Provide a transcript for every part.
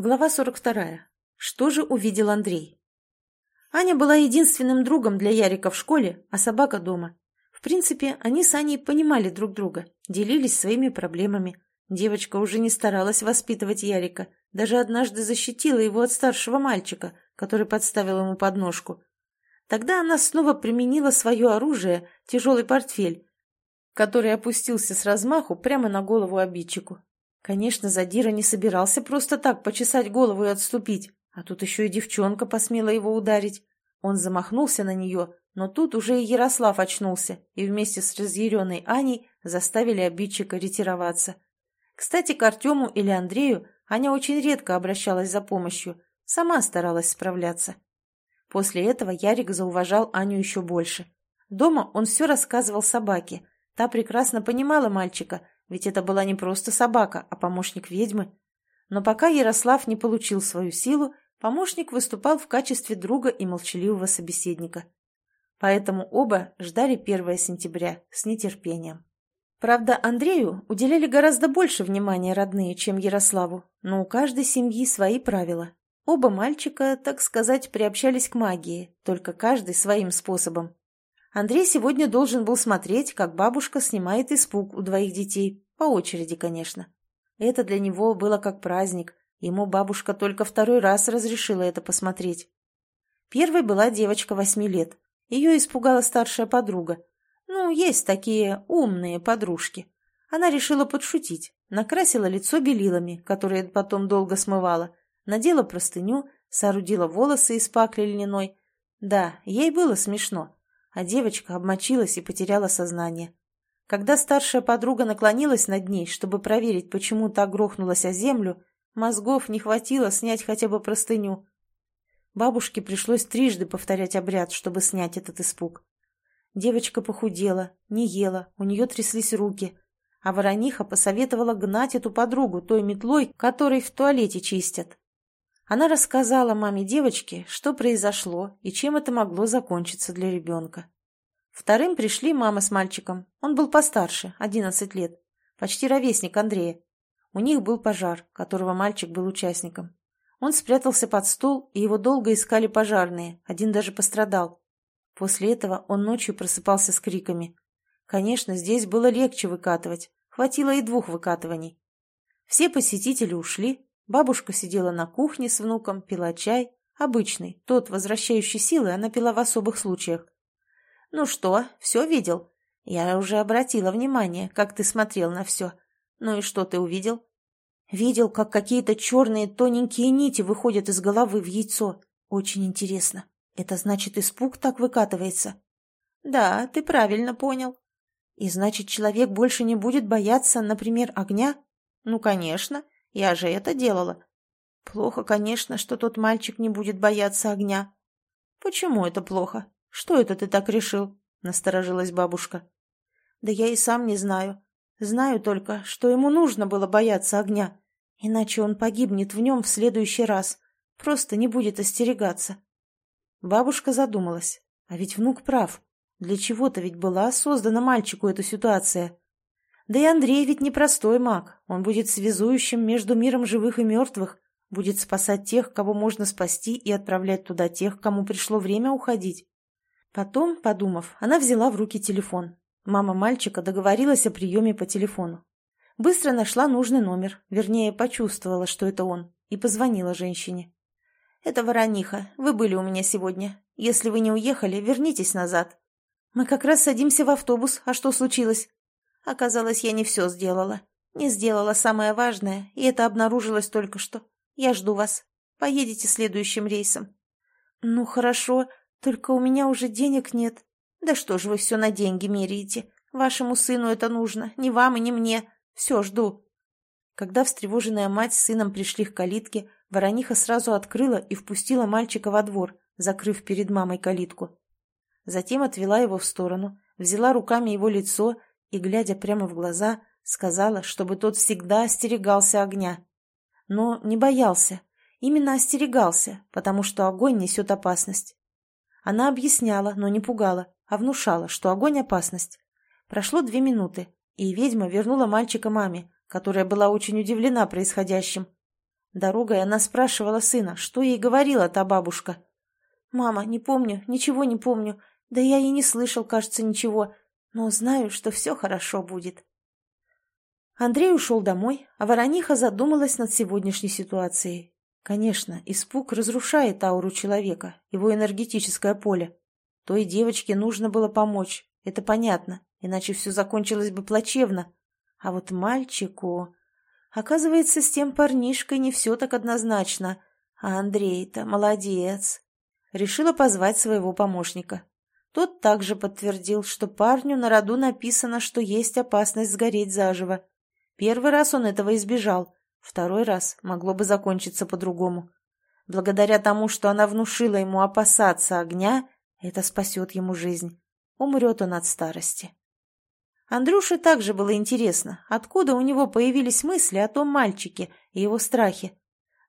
Глава 42. Что же увидел Андрей? Аня была единственным другом для Ярика в школе, а собака дома. В принципе, они с Аней понимали друг друга, делились своими проблемами. Девочка уже не старалась воспитывать Ярика, даже однажды защитила его от старшего мальчика, который подставил ему подножку. Тогда она снова применила свое оружие, тяжелый портфель, который опустился с размаху прямо на голову обидчику. Конечно, Задира не собирался просто так почесать голову и отступить, а тут еще и девчонка посмела его ударить. Он замахнулся на нее, но тут уже и Ярослав очнулся, и вместе с разъяренной Аней заставили обидчика ретироваться. Кстати, к Артему или Андрею Аня очень редко обращалась за помощью, сама старалась справляться. После этого Ярик зауважал Аню еще больше. Дома он все рассказывал собаке. Та прекрасно понимала мальчика – ведь это была не просто собака, а помощник ведьмы. Но пока Ярослав не получил свою силу, помощник выступал в качестве друга и молчаливого собеседника. Поэтому оба ждали 1 сентября с нетерпением. Правда, Андрею уделяли гораздо больше внимания родные, чем Ярославу, но у каждой семьи свои правила. Оба мальчика, так сказать, приобщались к магии, только каждый своим способом. Андрей сегодня должен был смотреть, как бабушка снимает испуг у двоих детей, по очереди, конечно. Это для него было как праздник, ему бабушка только второй раз разрешила это посмотреть. Первой была девочка восьми лет. Ее испугала старшая подруга. Ну, есть такие умные подружки. Она решила подшутить, накрасила лицо белилами, которые потом долго смывала, надела простыню, соорудила волосы из пакли льняной. Да, ей было смешно а девочка обмочилась и потеряла сознание. Когда старшая подруга наклонилась над ней, чтобы проверить, почему так грохнулась о землю, мозгов не хватило снять хотя бы простыню. Бабушке пришлось трижды повторять обряд, чтобы снять этот испуг. Девочка похудела, не ела, у нее тряслись руки, а ворониха посоветовала гнать эту подругу той метлой, которой в туалете чистят. Она рассказала маме девочки, что произошло и чем это могло закончиться для ребенка. Вторым пришли мама с мальчиком. Он был постарше, 11 лет, почти ровесник Андрея. У них был пожар, которого мальчик был участником. Он спрятался под стол, и его долго искали пожарные, один даже пострадал. После этого он ночью просыпался с криками. Конечно, здесь было легче выкатывать, хватило и двух выкатываний. Все посетители ушли, Бабушка сидела на кухне с внуком, пила чай. Обычный, тот, возвращающий силы, она пила в особых случаях. «Ну что, все видел? Я уже обратила внимание, как ты смотрел на все. Ну и что ты увидел?» «Видел, как какие-то черные тоненькие нити выходят из головы в яйцо. Очень интересно. Это значит, испуг так выкатывается?» «Да, ты правильно понял». «И значит, человек больше не будет бояться, например, огня?» «Ну, конечно. Я же это делала. Плохо, конечно, что тот мальчик не будет бояться огня. Почему это плохо? Что это ты так решил? Насторожилась бабушка. Да я и сам не знаю. Знаю только, что ему нужно было бояться огня. Иначе он погибнет в нем в следующий раз. Просто не будет остерегаться. Бабушка задумалась. А ведь внук прав. Для чего-то ведь была создана мальчику эта ситуация. Да и Андрей ведь непростой маг. Он будет связующим между миром живых и мертвых, будет спасать тех, кого можно спасти, и отправлять туда тех, кому пришло время уходить. Потом, подумав, она взяла в руки телефон. Мама мальчика договорилась о приеме по телефону. Быстро нашла нужный номер, вернее, почувствовала, что это он, и позвонила женщине. «Это Ворониха. Вы были у меня сегодня. Если вы не уехали, вернитесь назад». «Мы как раз садимся в автобус. А что случилось?» Оказалось, я не все сделала. Не сделала самое важное, и это обнаружилось только что. Я жду вас. Поедете следующим рейсом. Ну, хорошо, только у меня уже денег нет. Да что же вы все на деньги меряете? Вашему сыну это нужно, ни вам и ни мне. Все, жду. Когда встревоженная мать с сыном пришли к калитке, Ворониха сразу открыла и впустила мальчика во двор, закрыв перед мамой калитку. Затем отвела его в сторону, взяла руками его лицо и, глядя прямо в глаза, сказала, чтобы тот всегда остерегался огня. Но не боялся, именно остерегался, потому что огонь несет опасность. Она объясняла, но не пугала, а внушала, что огонь — опасность. Прошло две минуты, и ведьма вернула мальчика маме, которая была очень удивлена происходящим. Дорогой она спрашивала сына, что ей говорила та бабушка. «Мама, не помню, ничего не помню. Да я и не слышал, кажется, ничего. Но знаю, что все хорошо будет». Андрей ушел домой, а Ворониха задумалась над сегодняшней ситуацией. Конечно, испуг разрушает ауру человека, его энергетическое поле. Той девочке нужно было помочь, это понятно, иначе все закончилось бы плачевно. А вот мальчику... Оказывается, с тем парнишкой не все так однозначно. А Андрей-то молодец. Решила позвать своего помощника. Тот также подтвердил, что парню на роду написано, что есть опасность сгореть заживо. Первый раз он этого избежал, второй раз могло бы закончиться по-другому. Благодаря тому, что она внушила ему опасаться огня, это спасет ему жизнь. Умрет он от старости. Андрюше также было интересно, откуда у него появились мысли о том мальчике и его страхе.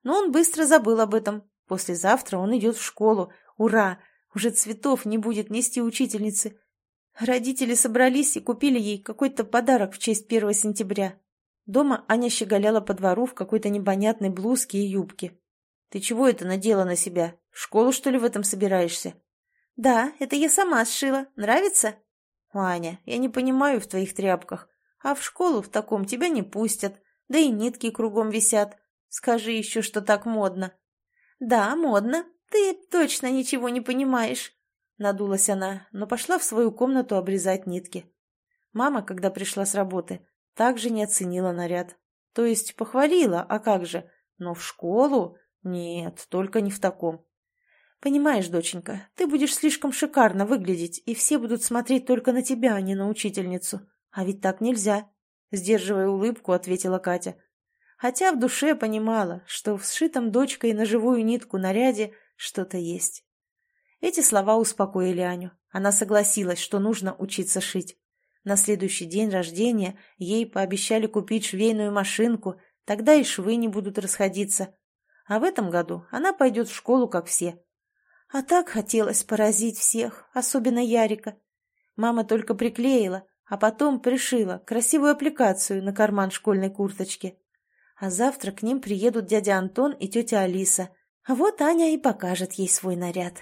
Но он быстро забыл об этом. Послезавтра он идет в школу. Ура! Уже цветов не будет нести учительницы. Родители собрались и купили ей какой-то подарок в честь первого сентября. Дома Аня щеголяла по двору в какой-то непонятной блузке и юбке. «Ты чего это надела на себя? В школу, что ли, в этом собираешься?» «Да, это я сама сшила. Нравится?» «Аня, я не понимаю в твоих тряпках. А в школу в таком тебя не пустят. Да и нитки кругом висят. Скажи еще, что так модно». «Да, модно. Ты точно ничего не понимаешь». Надулась она, но пошла в свою комнату обрезать нитки. Мама, когда пришла с работы, также не оценила наряд. То есть похвалила, а как же? Но в школу? Нет, только не в таком. Понимаешь, доченька, ты будешь слишком шикарно выглядеть, и все будут смотреть только на тебя, а не на учительницу. А ведь так нельзя. Сдерживая улыбку, ответила Катя. Хотя в душе понимала, что в сшитом дочкой на живую нитку наряде что-то есть. Эти слова успокоили Аню. Она согласилась, что нужно учиться шить. На следующий день рождения ей пообещали купить швейную машинку, тогда и швы не будут расходиться. А в этом году она пойдет в школу, как все. А так хотелось поразить всех, особенно Ярика. Мама только приклеила, а потом пришила красивую аппликацию на карман школьной курточки. А завтра к ним приедут дядя Антон и тетя Алиса. Вот Аня и покажет ей свой наряд.